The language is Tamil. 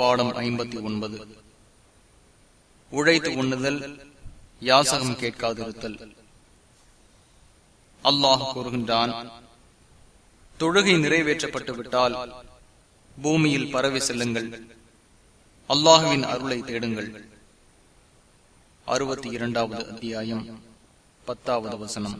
பாடம் ஐம்பத்தி ஒன்பது. உழைத்து உண்ணுதல் யாசகம் கேட்காதிருத்தல். அல்லாஹ் கூறுகின்றான் தொழுகை நிறைவேற்றப்பட்டு விட்டால் பூமியில் பரவி செல்லுங்கள். அல்லாஹுவின் அருளை தேடுங்கள். அறுபத்தி இரண்டாவது அத்தியாயம் பத்தாவது வசனம்.